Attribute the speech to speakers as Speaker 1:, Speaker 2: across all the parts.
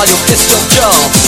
Speaker 1: Volume, it's your DJ,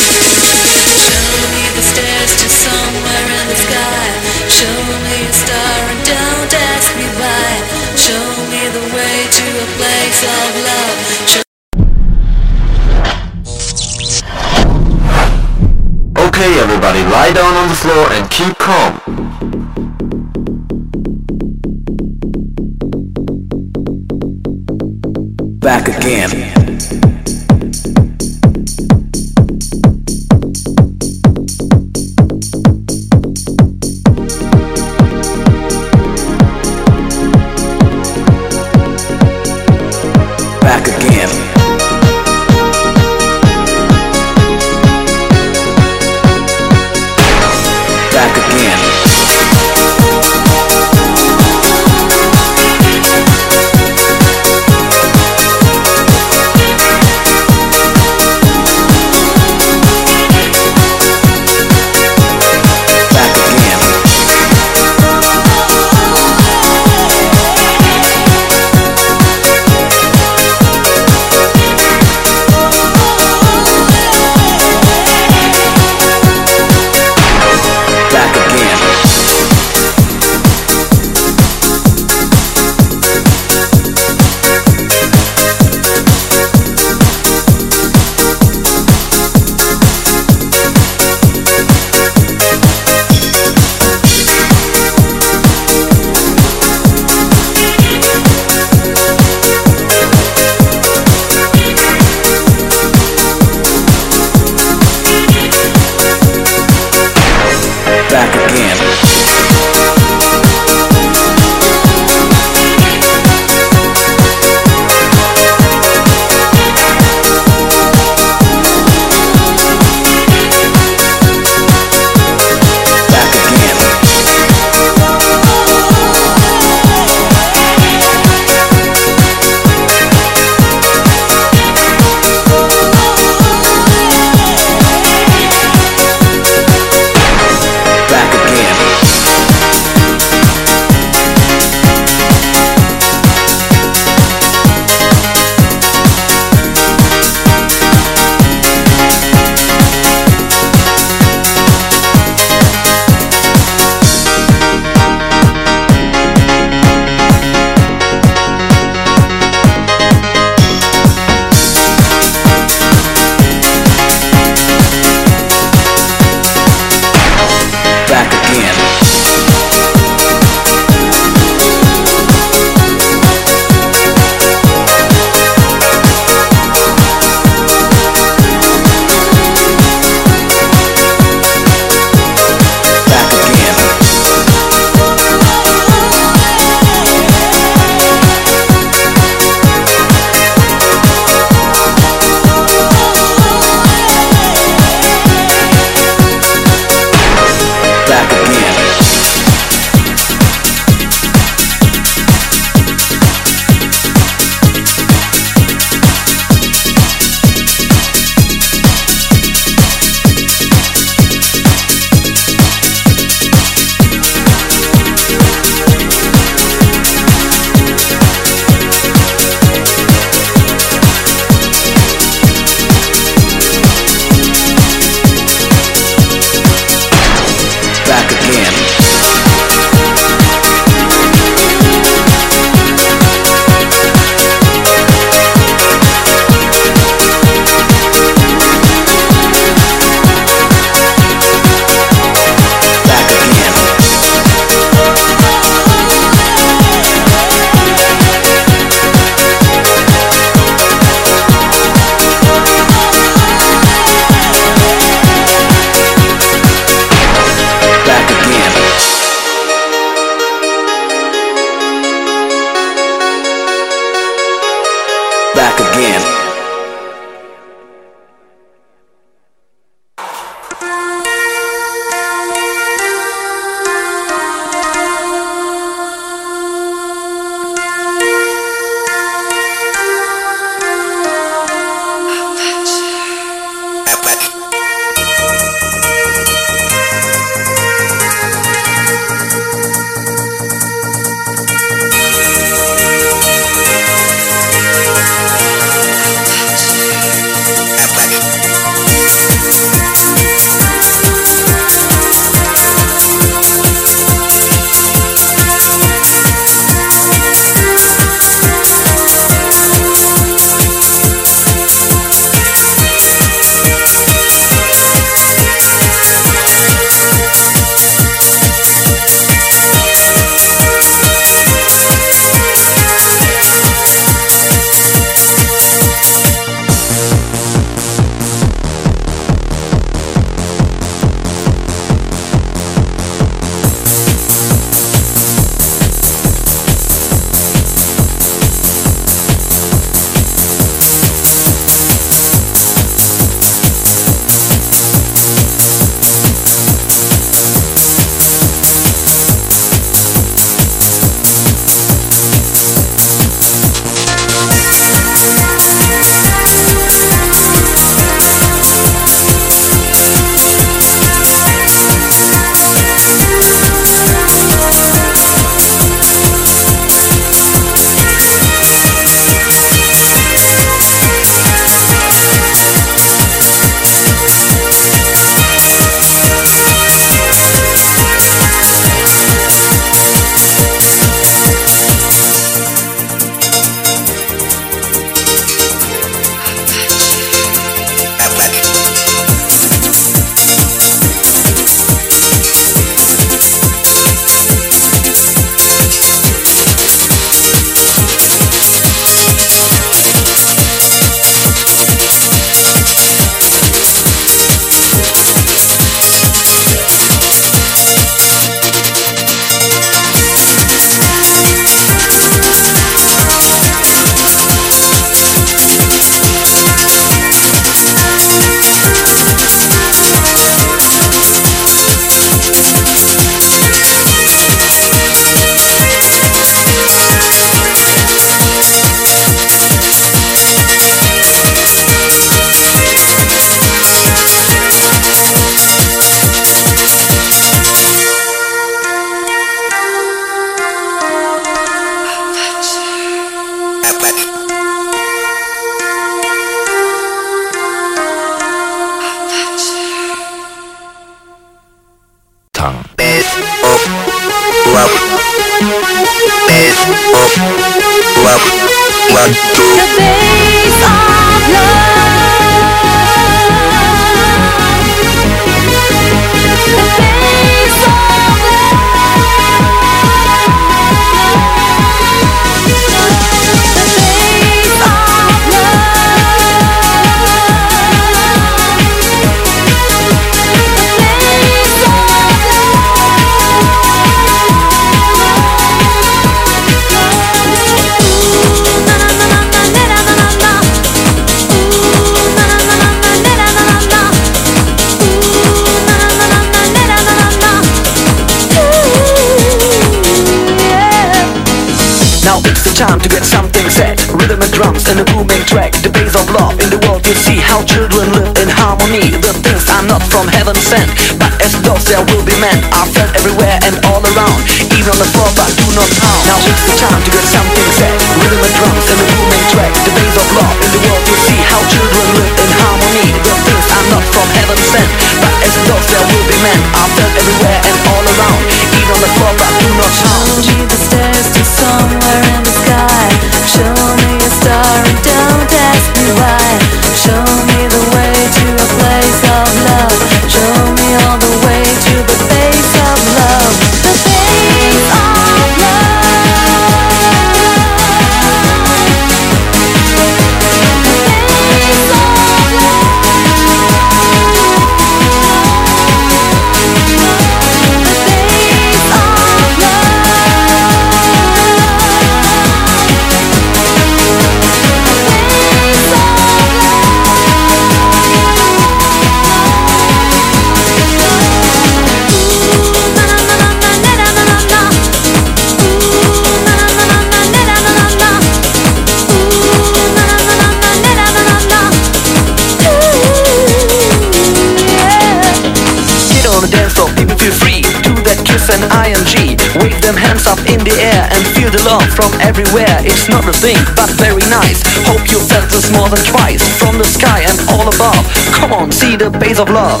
Speaker 2: feel the
Speaker 3: love
Speaker 1: from everywhere. It's not
Speaker 4: a
Speaker 1: thing, but very nice. Hope you felt this more than twice. From the sky and all above. Come on, see the base of love.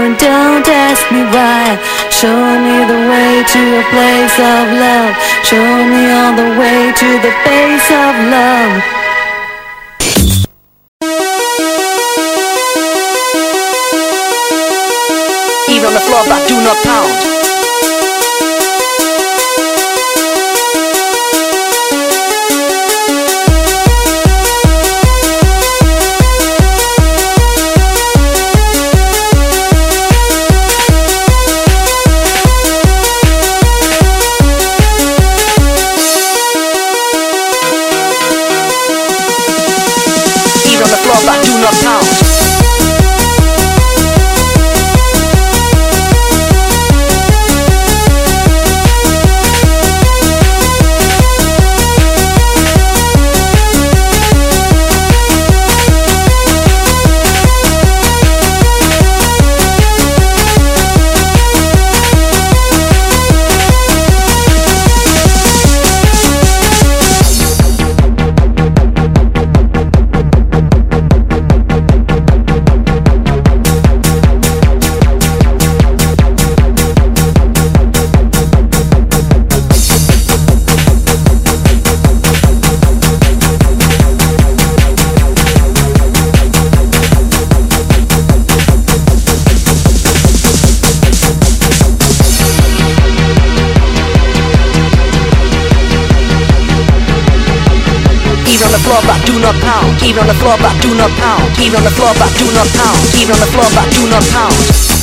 Speaker 4: and don't ask me why. Show me the way to a place of love. Show me all the way to the face of love.
Speaker 1: On the floor, but do not pound. Not pound.
Speaker 4: Even on the floor, but do not pound. Even on the floor, but do not pound. Even on the floor, but do not pound.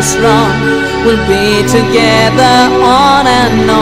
Speaker 3: Wrong. We'll be together on and on.